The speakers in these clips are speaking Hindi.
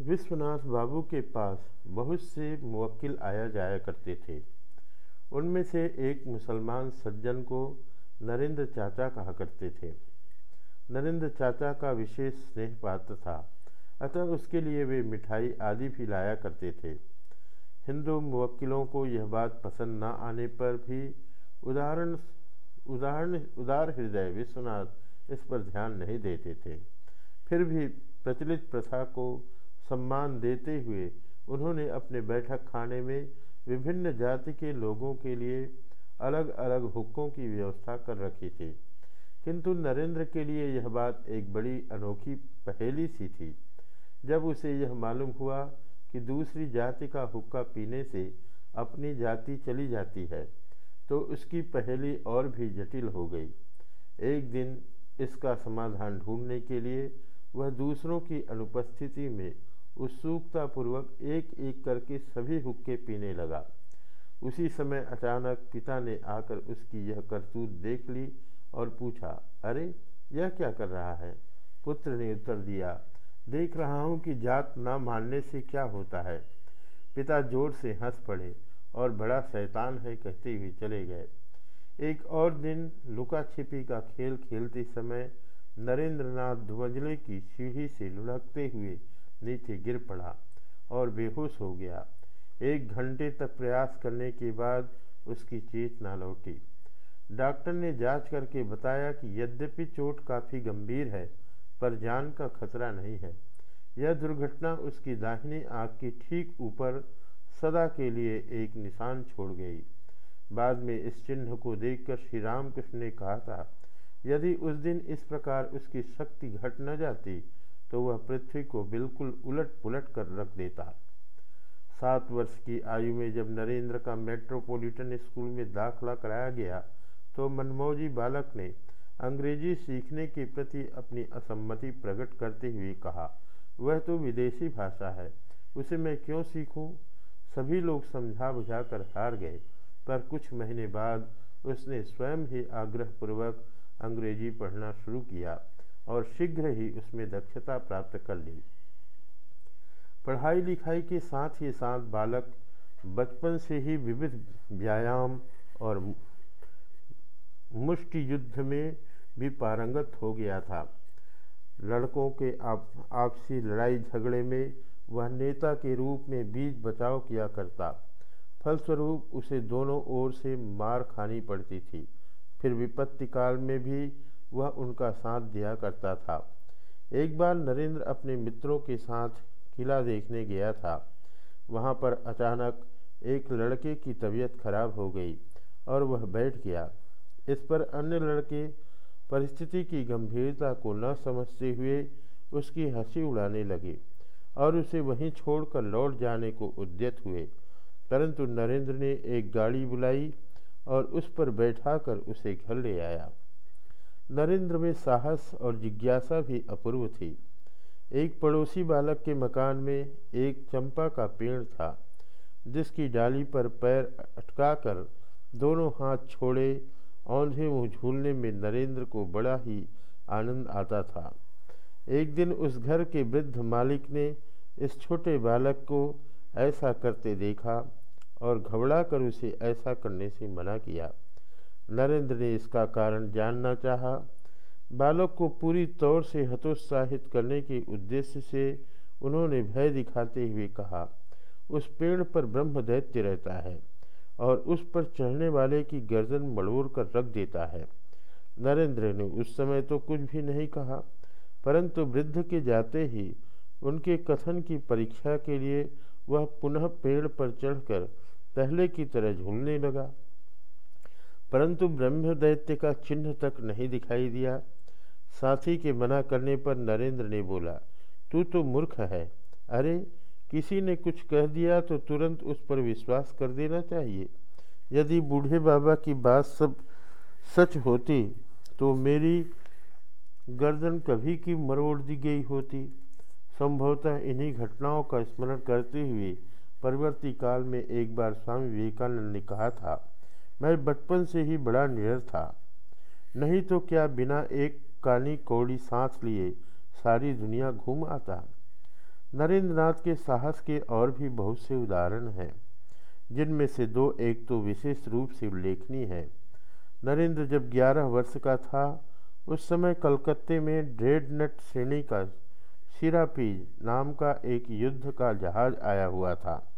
विश्वनाथ बाबू के पास बहुत से मुवक्किल आया जाया करते थे। उनमें से एक मुसलमान सज्जन को नरेंद्र चाचा कहा करते थे। नरेंद्र चाचा का विशेष स्नेह पात्र था, अतः उसके लिए वे मिठाई आदि भी लाया करते थे। हिंदू मुवक्किलों को यह बात पसंद न आने पर भी उदाहरण उदाहरण, उदार हृदय विश्वनाथ इस पर ध्यान नहीं देते थे। फिर भी प्रचलित प्रथा को सम्मान देते हुए उन्होंने अपने बैठक खाने में विभिन्न जाति के लोगों के लिए अलग अलग हुक्कों की व्यवस्था कर रखी थी। किंतु नरेंद्र के लिए यह बात एक बड़ी अनोखी पहेली सी थी। जब उसे यह मालूम हुआ कि दूसरी जाति का हुक्का पीने से अपनी जाति चली जाती है तो उसकी पहेली और भी जटिल हो गई। एक दिन इसका समाधान ढूँढने के लिए वह दूसरों की अनुपस्थिति में उत्सुकतापूर्वक एक एक करके सभी हुक्के पीने लगा। उसी समय अचानक पिता ने आकर उसकी यह करतूत देख ली और पूछा, अरे, यह क्या कर रहा है? पुत्र ने उत्तर दिया, देख रहा हूँ कि जात ना मानने से क्या होता है? पिता ज़ोर से हंस पड़े और बड़ा शैतान है कहते हुए चले गए। एक और दिन लुका छिपी का खेल खेलते समय नरेंद्र नाथ ध्वजले की सीढ़ी से लुढ़कते हुए नीचे गिर पड़ा और बेहोश हो गया। एक घंटे तक प्रयास करने के बाद उसकी चेतना लौटी। डॉक्टर ने जाँच करके बताया कि यद्यपि चोट काफ़ी गंभीर है, पर जान का खतरा नहीं है। यह दुर्घटना उसकी दाहिनी आँख की ठीक ऊपर सदा के लिए एक निशान छोड़ गई। बाद में इस चिन्ह को देखकर श्री रामकृष्ण ने कहा था, यदि उस दिन इस प्रकार उसकी शक्ति घट न जाती तो वह पृथ्वी को बिल्कुल उलट पुलट कर रख देता सात वर्ष की आयु में जब नरेंद्र का मेट्रोपॉलिटन स्कूल में दाखला कराया गया तो मनमौजी बालक ने अंग्रेज़ी सीखने के प्रति अपनी असम्मति प्रकट करते हुए कहा, वह तो विदेशी भाषा है, उसे मैं क्यों सीखूं? सभी लोग समझा बुझा कर हार गए, पर कुछ महीने बाद उसने स्वयं ही आग्रहपूर्वक अंग्रेज़ी पढ़ना शुरू किया और शीघ्र ही उसमें दक्षता प्राप्त कर ली। पढ़ाई लिखाई के साथ ही साथ बालक बचपन से ही विविध व्यायाम और मुष्टि युद्ध में भी पारंगत हो गया था। लड़कों के आप, आपसी लड़ाई झगड़े में वह नेता के रूप में बीच बचाव किया करता। फलस्वरूप उसे दोनों ओर से मार खानी पड़ती थी। फिर विपत्ति काल में भी वह उनका साथ दिया करता था। एक बार नरेंद्र अपने मित्रों के साथ किला देखने गया था। वहाँ पर अचानक एक लड़के की तबीयत खराब हो गई और वह बैठ गया। इस पर अन्य लड़के परिस्थिति की गंभीरता को न समझते हुए उसकी हँसी उड़ाने लगे और उसे वहीं छोड़कर लौट जाने को उद्यत हुए। परंतु नरेंद्र ने एक गाड़ी बुलाई और उस पर बैठाकर उसे घर ले आया। नरेंद्र में साहस और जिज्ञासा भी अपूर्व थी। एक पड़ोसी बालक के मकान में एक चंपा का पेड़ था, जिसकी डाली पर पैर अटकाकर दोनों हाथ छोड़े, औंधे मुँह झूलने में नरेंद्र को बड़ा ही आनंद आता था। एक दिन उस घर के वृद्ध मालिक ने इस छोटे बालक को ऐसा करते देखा और घबरा कर उसे ऐसा करने से मना किया। नरेंद्र ने इसका कारण जानना चाहा। बालक को पूरी तौर से हतोत्साहित करने के उद्देश्य से उन्होंने भय दिखाते हुए कहा, उस पेड़ पर ब्रह्म दैत्य रहता है और उस पर चढ़ने वाले की गर्दन मड़ोड़ कर रख देता है। नरेंद्र ने उस समय तो कुछ भी नहीं कहा, परंतु वृद्ध के जाते ही उनके कथन की परीक्षा के लिए वह पुनः पेड़ पर चढ़कर पहले की तरह झूलने लगा। परंतु ब्रह्म दैत्य का चिन्ह तक नहीं दिखाई दिया। साथी के मना करने पर नरेंद्र ने बोला, तू तो मूर्ख है। अरे, किसी ने कुछ कह दिया तो तुरंत उस पर विश्वास कर देना चाहिए। यदि बूढ़े बाबा की बात सब सच होती तो मेरी गर्दन कभी की मरोड़ दी गई होती। संभवतः इन्हीं घटनाओं का स्मरण करते हुए परवर्ती काल में एक बार स्वामी विवेकानंद ने कहा था मैं बचपन से ही बड़ा निडर था। नहीं तो क्या बिना एक कानी कौड़ी सांस लिए सारी दुनिया घूम आता? नरेंद्र नाथ के साहस के और भी बहुत से उदाहरण हैं, जिनमें से दो एक तो विशेष रूप से उल्लेखनीय है। नरेंद्र जब 11 वर्ष का था, उस समय कलकत्ते में ड्रेडनट श्रेणी का सिरापीज नाम का एक युद्ध का जहाज़ आया हुआ था।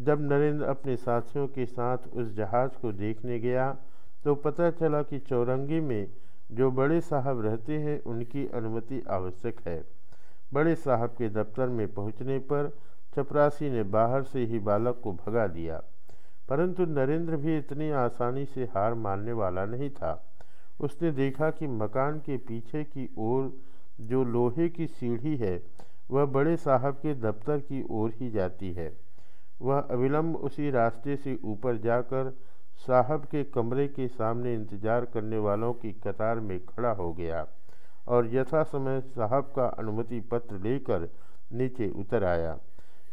जब नरेंद्र अपने साथियों के साथ उस जहाज़ को देखने गया तो पता चला कि चौरंगी में जो बड़े साहब रहते हैं, उनकी अनुमति आवश्यक है। बड़े साहब के दफ्तर में पहुँचने पर चपरासी ने बाहर से ही बालक को भगा दिया। परंतु नरेंद्र भी इतनी आसानी से हार मानने वाला नहीं था। उसने देखा कि मकान के पीछे की ओर जो लोहे की सीढ़ी है, वह बड़े साहब के दफ्तर की ओर ही जाती है। वह अविलंब उसी रास्ते से ऊपर जाकर साहब के कमरे के सामने इंतज़ार करने वालों की कतार में खड़ा हो गया और यथा समय साहब का अनुमति पत्र लेकर नीचे उतर आया।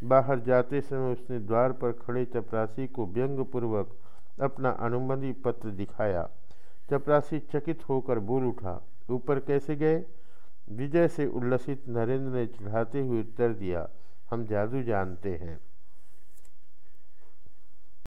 बाहर जाते समय उसने द्वार पर खड़े चपरासी को व्यंग्यपूर्वक अपना अनुमति पत्र दिखाया। चपरासी चकित होकर बोल उठा, ऊपर कैसे गए? विजय से उल्लसित नरेंद्र ने चढ़ाते हुए उत्तर दिया, हम जादू जानते हैं।